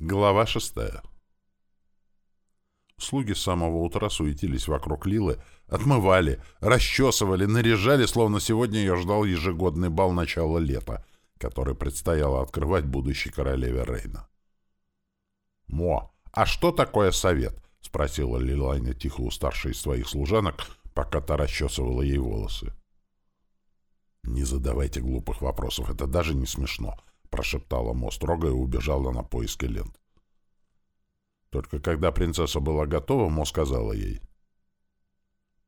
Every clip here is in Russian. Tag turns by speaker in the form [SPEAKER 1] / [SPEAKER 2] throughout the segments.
[SPEAKER 1] Глава шестая. Слуги с самого утра суетились вокруг Лилы, отмывали, расчесывали, наряжали, словно сегодня ее ждал ежегодный бал начала лета, который предстояло открывать будущей королеве Рейна. «Мо, а что такое совет?» — спросила Лилайна тихо у старшей из своих служанок, пока та расчесывала ей волосы. «Не задавайте глупых вопросов, это даже не смешно», — прошептала Мо строго и убежала на поиски лент. Только когда принцесса была готова, Мо сказала ей.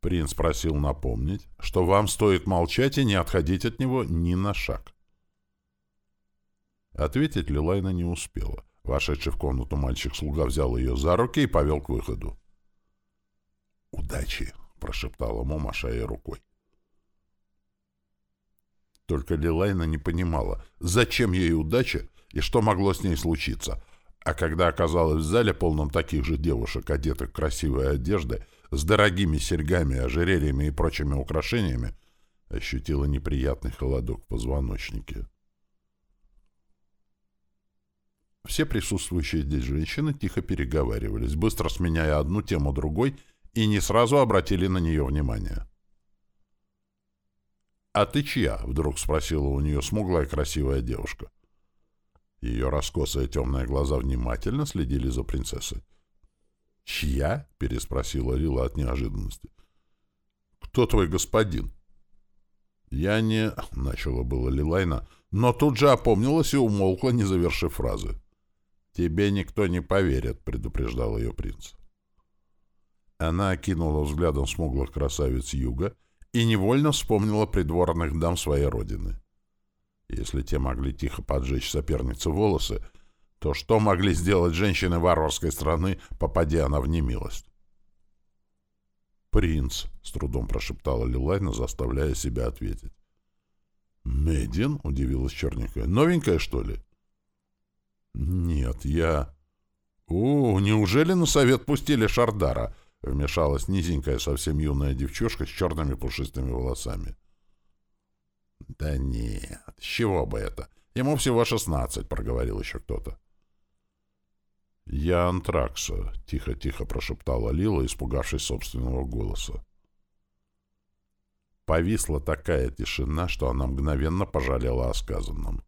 [SPEAKER 1] Принц просил напомнить, что вам стоит молчать и не отходить от него ни на шаг. Ответить Лилайна не успела. Вошедший в комнату мальчик-слуга взял ее за руки и повел к выходу. «Удачи!» — прошептала Мо, машая рукой. Только Лилайна не понимала, зачем ей удача и что могло с ней случиться. А когда оказалась в зале, полном таких же девушек, одетых в красивые одежды, с дорогими серьгами, ожерельями и прочими украшениями, ощутила неприятный холодок в позвоночнике. Все присутствующие здесь женщины тихо переговаривались, быстро сменяя одну тему другой, и не сразу обратили на нее внимание. «А ты чья?» — вдруг спросила у нее смуглая красивая девушка. Ее раскосые темные глаза внимательно следили за принцессой. «Чья?» — переспросила Лила от неожиданности. «Кто твой господин?» «Я не...» — начала было Лилайна, но тут же опомнилась и умолкла, не завершив фразы. «Тебе никто не поверит», — предупреждал ее принц. Она окинула взглядом смуглых красавиц юга и невольно вспомнила придворных дам своей родины. Если те могли тихо поджечь сопернице волосы, то что могли сделать женщины варварской страны, попадя она в немилость? «Принц», — с трудом прошептала Лилайна, заставляя себя ответить. «Мэддин?» — удивилась черненькая. «Новенькая, что ли?» «Нет, я...» «О, неужели на совет пустили Шардара?» — вмешалась низенькая, совсем юная девчушка с черными пушистыми волосами. «Да нет, с чего бы это? Ему всего шестнадцать», — проговорил еще кто-то. «Я Антракса», — тихо-тихо прошептала Лила, испугавшись собственного голоса. Повисла такая тишина, что она мгновенно пожалела о сказанном.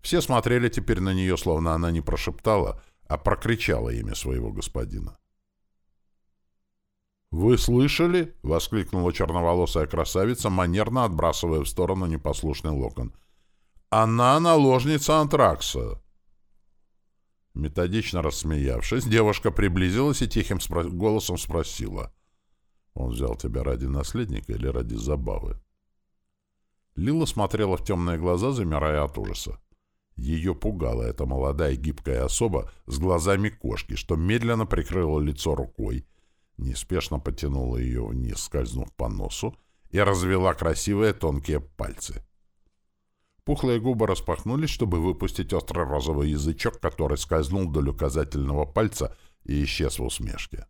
[SPEAKER 1] Все смотрели теперь на нее, словно она не прошептала, а прокричала имя своего господина. «Вы слышали?» — воскликнула черноволосая красавица, манерно отбрасывая в сторону непослушный локон. «Она наложница антракса!» Методично рассмеявшись, девушка приблизилась и тихим спро голосом спросила. «Он взял тебя ради наследника или ради забавы?» Лила смотрела в темные глаза, замирая от ужаса. Ее пугала эта молодая гибкая особа с глазами кошки, что медленно прикрыла лицо рукой, неспешно потянула ее вниз, скользнув по носу, и развела красивые тонкие пальцы. Пухлые губы распахнулись, чтобы выпустить острый розовый язычок, который скользнул вдоль указательного пальца и исчез в усмешке.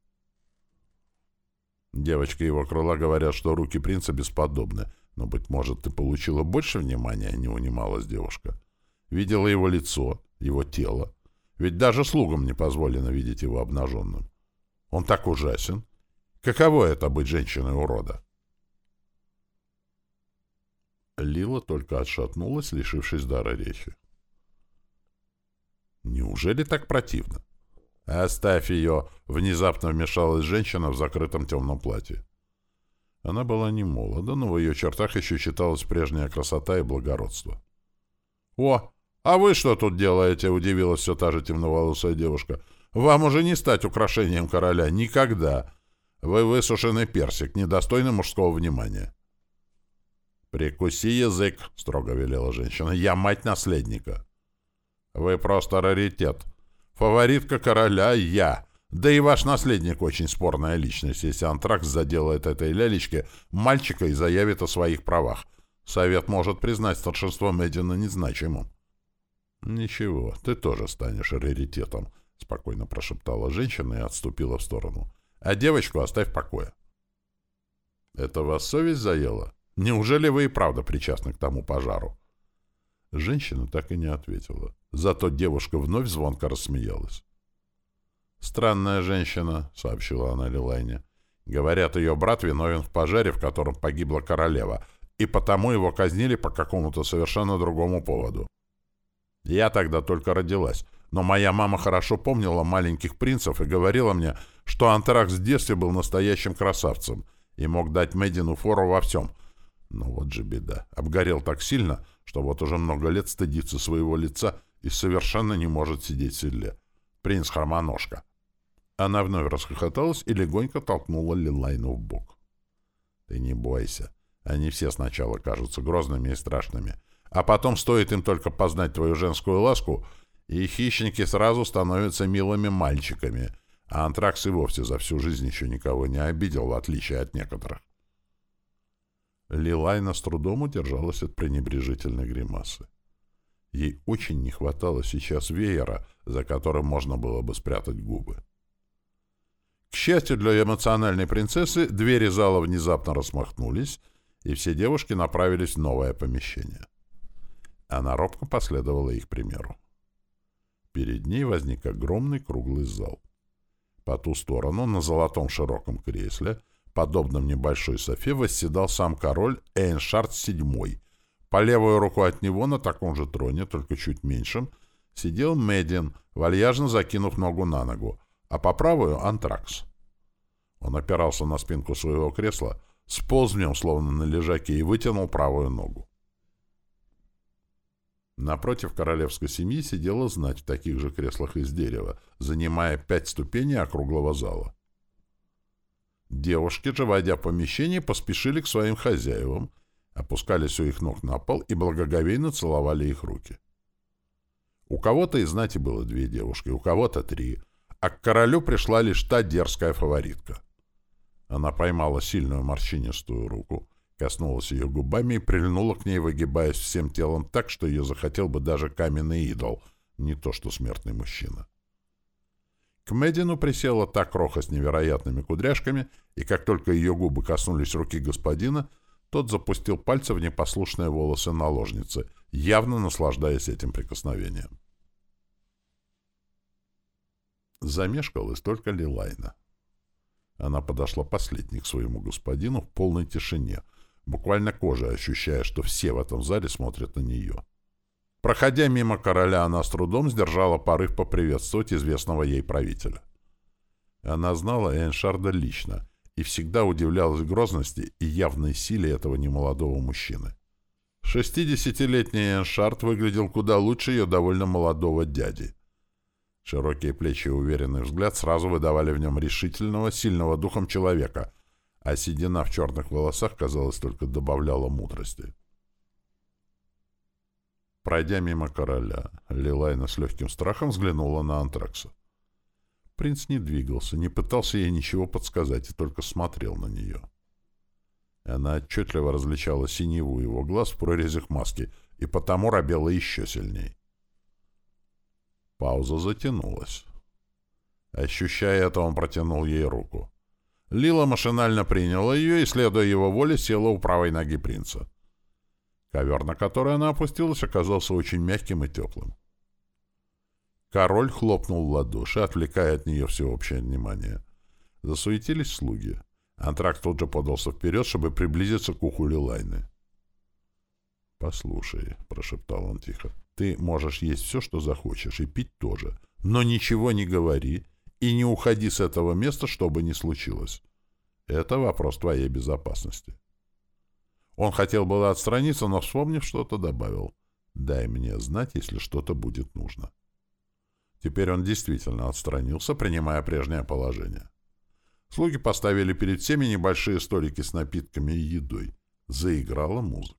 [SPEAKER 1] Девочка его крыла говорят, что руки принца бесподобны, но, быть может, ты получила больше внимания, не унималась девушка. Видела его лицо, его тело. Ведь даже слугам не позволено видеть его обнаженным. Он так ужасен. Каково это быть женщиной урода? Лила только отшатнулась, лишившись дара речи. Неужели так противно? Оставь ее! Внезапно вмешалась женщина в закрытом темном платье. Она была не молода, но в ее чертах еще читалась прежняя красота и благородство. «О, а вы что тут делаете?» — удивилась все та же темноволосая девушка. Вам уже не стать украшением короля. Никогда. Вы высушенный персик, недостойный мужского внимания. «Прикуси язык», — строго велела женщина. «Я мать наследника». «Вы просто раритет. Фаворитка короля — я. Да и ваш наследник очень спорная личность, если антракс заделает этой лялечке мальчика и заявит о своих правах. Совет может признать старшинство Мэддина незначимым». «Ничего, ты тоже станешь раритетом», — спокойно прошептала женщина и отступила в сторону. «А девочку оставь в покое». «Это вас совесть заела? Неужели вы и правда причастны к тому пожару?» Женщина так и не ответила. Зато девушка вновь звонко рассмеялась. «Странная женщина», — сообщила она Лилайне. «Говорят, ее брат виновен в пожаре, в котором погибла королева, и потому его казнили по какому-то совершенно другому поводу. Я тогда только родилась, но моя мама хорошо помнила маленьких принцев и говорила мне, что Антракс в детстве был настоящим красавцем и мог дать Мэддину фору во всем. Но вот же беда. Обгорел так сильно, что вот уже много лет стыдится своего лица и совершенно не может сидеть в седле. Принц-хромоножка. Она вновь расхохоталась и легонько толкнула Лилайну в бок. «Ты не бойся. Они все сначала кажутся грозными и страшными. А потом стоит им только познать твою женскую ласку, и хищники сразу становятся милыми мальчиками, а антракс и вовсе за всю жизнь еще никого не обидел, в отличие от некоторых». Лилайна с трудом удержалась от пренебрежительной гримасы. Ей очень не хватало сейчас веера, за которым можно было бы спрятать губы. К счастью для эмоциональной принцессы, двери зала внезапно распахнулись, и все девушки направились в новое помещение. Она робко последовала их примеру. Перед ней возник огромный круглый зал. По ту сторону, на золотом широком кресле, подобном небольшой софе, восседал сам король Эйншард VII. По левую руку от него, на таком же троне, только чуть меньшем, сидел Медин, вальяжно закинув ногу на ногу, а по правую — антракс. Он опирался на спинку своего кресла, сполз в нем, словно на лежаке, и вытянул правую ногу. Напротив королевской семьи сидела знать в таких же креслах из дерева, занимая пять ступеней округлого зала. Девушки же, войдя в помещение, поспешили к своим хозяевам, опускались у их ног на пол и благоговейно целовали их руки. У кого-то из знати было две девушки, у кого-то три — а к королю пришла лишь та дерзкая фаворитка. Она поймала сильную морщинистую руку, коснулась ее губами и прильнула к ней, выгибаясь всем телом так, что ее захотел бы даже каменный идол, не то что смертный мужчина. К Медину присела та кроха с невероятными кудряшками, и как только ее губы коснулись руки господина, тот запустил пальцы в непослушные волосы наложницы, явно наслаждаясь этим прикосновением. Замешкалась только Лилайна. Она подошла последней к своему господину в полной тишине, буквально кожей ощущая, что все в этом зале смотрят на нее. Проходя мимо короля, она с трудом сдержала порыв поприветствовать известного ей правителя. Она знала Эйншарда лично и всегда удивлялась грозности и явной силе этого немолодого мужчины. Шестидесятилетний Эйншард выглядел куда лучше ее довольно молодого дяди — Широкие плечи и уверенный взгляд сразу выдавали в нем решительного, сильного духом человека, а седина в черных волосах, казалось, только добавляла мудрости. Пройдя мимо короля, Лилайна с легким страхом взглянула на Антракса. Принц не двигался, не пытался ей ничего подсказать и только смотрел на нее. Она отчетливо различала синеву его глаз в прорезях маски и потому робела еще сильней. Пауза затянулась. Ощущая это, он протянул ей руку. Лила машинально приняла ее и, следуя его воле, села у правой ноги принца. Ковер, на который она опустилась, оказался очень мягким и теплым. Король хлопнул в ладоши, отвлекая от нее всеобщее внимание. Засуетились слуги. Антрак тут же подался вперед, чтобы приблизиться к уху Лилайны. «Послушай», — прошептал он тихо, ты можешь есть все, что захочешь, и пить тоже. Но ничего не говори и не уходи с этого места, что бы ни случилось. Это вопрос твоей безопасности. Он хотел было отстраниться, но, вспомнив что-то, добавил. «Дай мне знать, если что-то будет нужно». Теперь он действительно отстранился, принимая прежнее положение. Слуги поставили перед всеми небольшие столики с напитками и едой. Заиграла музыка.